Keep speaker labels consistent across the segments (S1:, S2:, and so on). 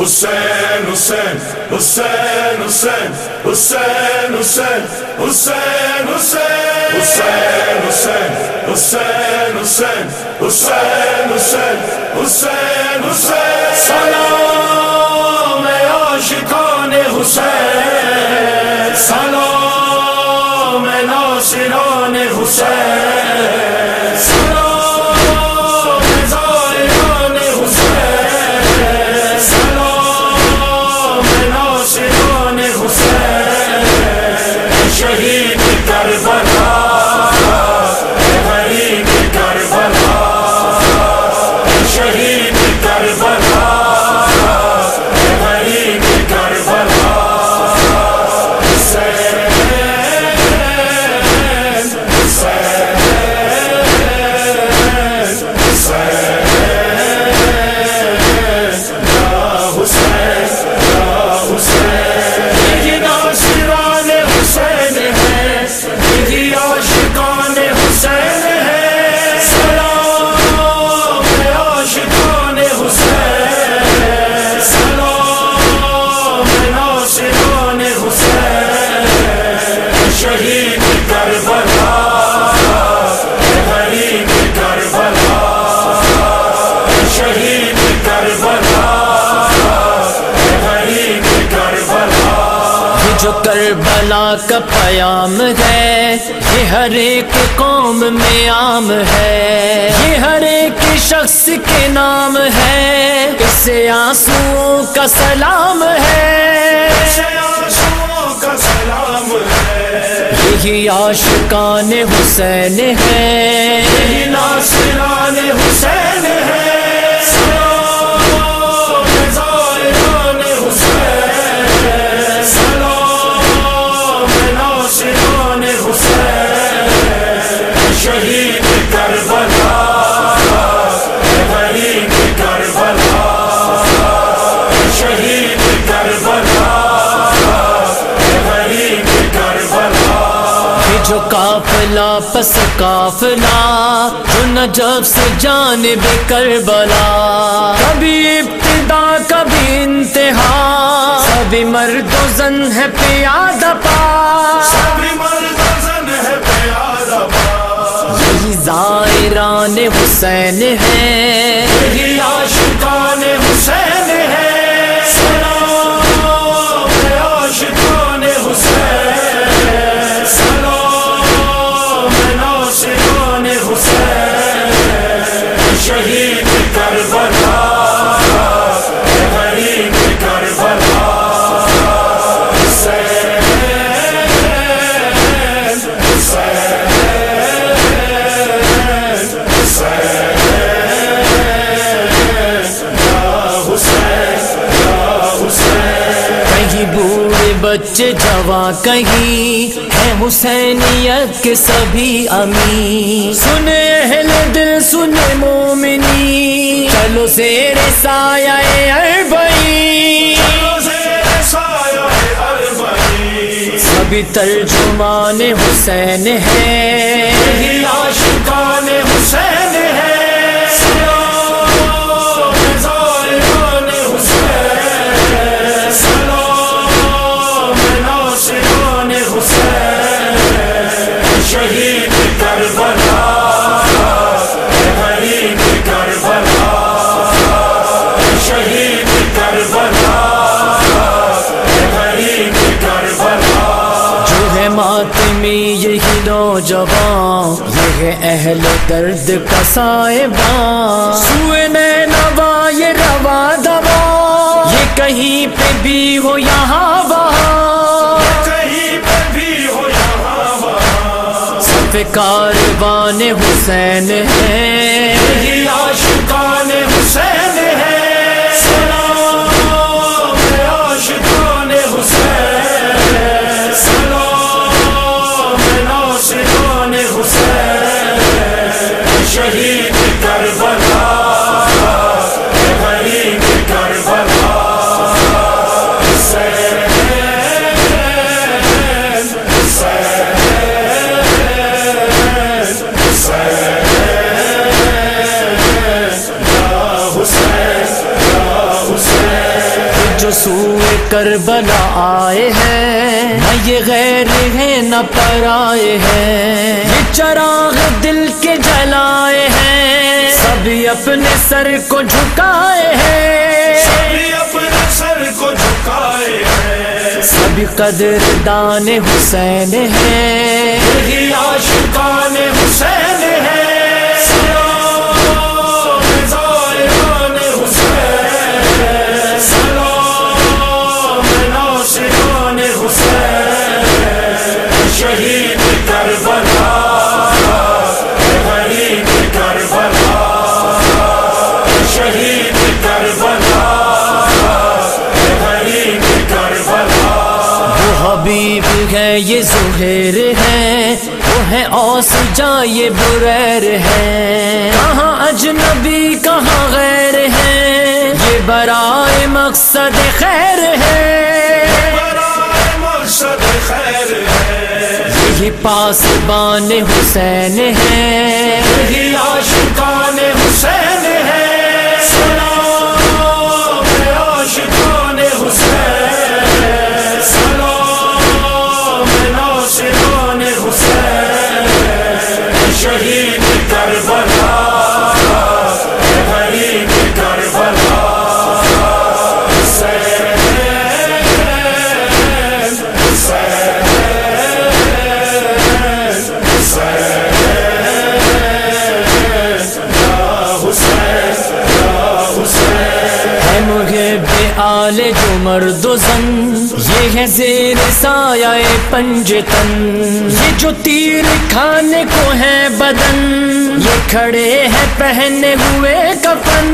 S1: حسین حسین حسین حسین حسین حسین حسین حسین حسین حسین حسین حسین حسین حسین حسین حسین سلام عاشقان حسین
S2: کا پیام ہے یہ ہر ایک قوم میں عام ہے یہ ہر ایک شخص کے نام ہے اسے آنسوؤں کا سلام ہے
S1: کا سلام ہے
S2: یہی عاشقان حسین ہے
S1: یہی ناصران حسین ہے
S2: قافلہ پس قافلہ جو نجب سے جانب کربلا۔ کبھی ابتدا کبھی انتہا۔ سبھی مرد و زن ہے پیادہ پا
S1: سبھی مرد زن ہے
S2: یہی زائران حسین ہے بچے جوان کہیں۔ ہے حسینیت کے سبھی امین۔ سنے اہل دل، سنے مومنی چلو زیر سایہ اربعین۔ سبھی ترجمان حسین ہیں۔
S1: عاشقان
S2: ماتمی، یہی نوجوان، یہ اہل درد کا سائبان سوئے نینوا، یہ روا دوا۔ یہ کہیں پہ بھی ہو یہاں وہاں۔
S1: کہیں پہ بھی ہو یہاں وہاں۔
S2: صف کاروان حسین ہے۔
S1: یہی عاشقان حسین۔ کربلا
S2: آئے ہیں۔ نہ یہ غیر ہیں نہ پر آئے ہیں۔ یہ چراغ دل کے جلائے ہیں۔ سبھی اپنے سر کو جھکائے ہیں۔
S1: سبھی اپنے سر کو جھکائے ہیں۔
S2: سبھی قدر دان حسین ہیں۔
S1: شہید
S2: وہ حبیب ہے، یہ زہیر ہے، وہ ہے اوس جا، یہ بریر ہے۔ کہاں اجنبی، کہاں غیر ہے؟ یہ برائے مقصد خیر ہے۔
S1: مقصد خیر
S2: یہی پاس بان حسین ہے۔
S1: یہی عاشقان حسین شہید
S2: آل جو مرد و زن، یہ ہے زیر سایہ پنجتن یہ جو تیر کھانے کو ہے بدن، یہ کھڑے ہیں پہنے ہوئے کفن۔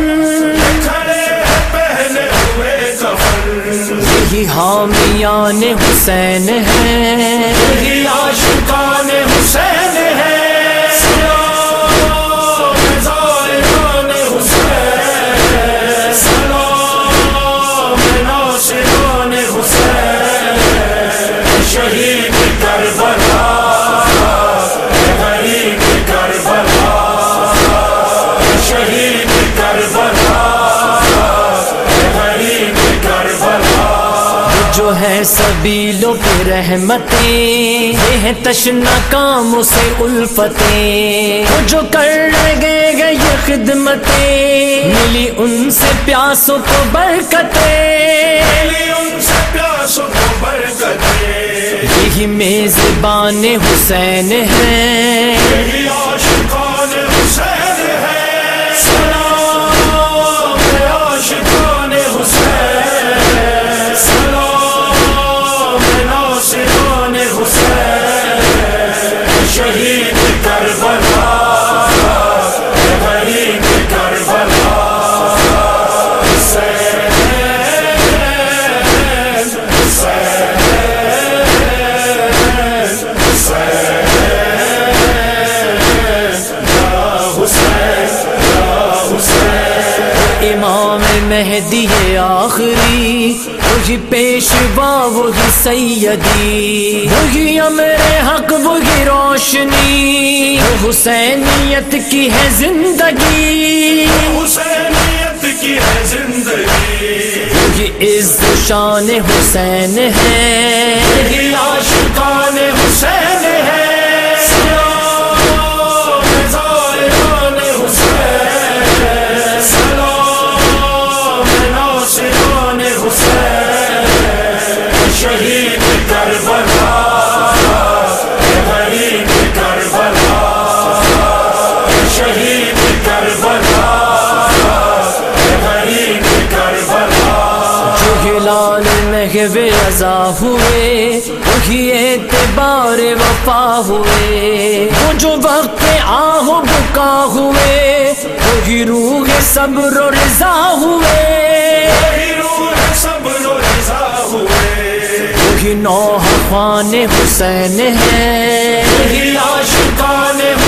S2: یہی حامیان حسین ہیں
S1: یہی عاشقان حسین۔
S2: رحمتیں یہ ہے تشنا کام سے الفتیں۔ وہ جو کر لگے گئے یہ خدمتیں۔ ملی ان سے پیاسوں کو برکتیں۔
S1: علی ان سے پیاسوں کو برکتیں۔
S2: یہی میزبان حسین ہیں۔ مہدی آخری۔ وہی پیشوا وہی سیدی۔ وہی امر حق وہی روشنی۔ وہ حسینیت کی ہے زندگی۔
S1: حسینیت کی ہے زندگی۔
S2: عز شان حسین ہے۔
S1: عاشقان حسین
S2: نحو ازا ہوئے وہی اعتبار وفا ہوئے۔ وہ جو وقت آہ بکا ہوئے وہی
S1: روح صبر و رضا ہوئے۔
S2: وہی نوح خوان حسین ہے۔
S1: یہی عاشقان حسین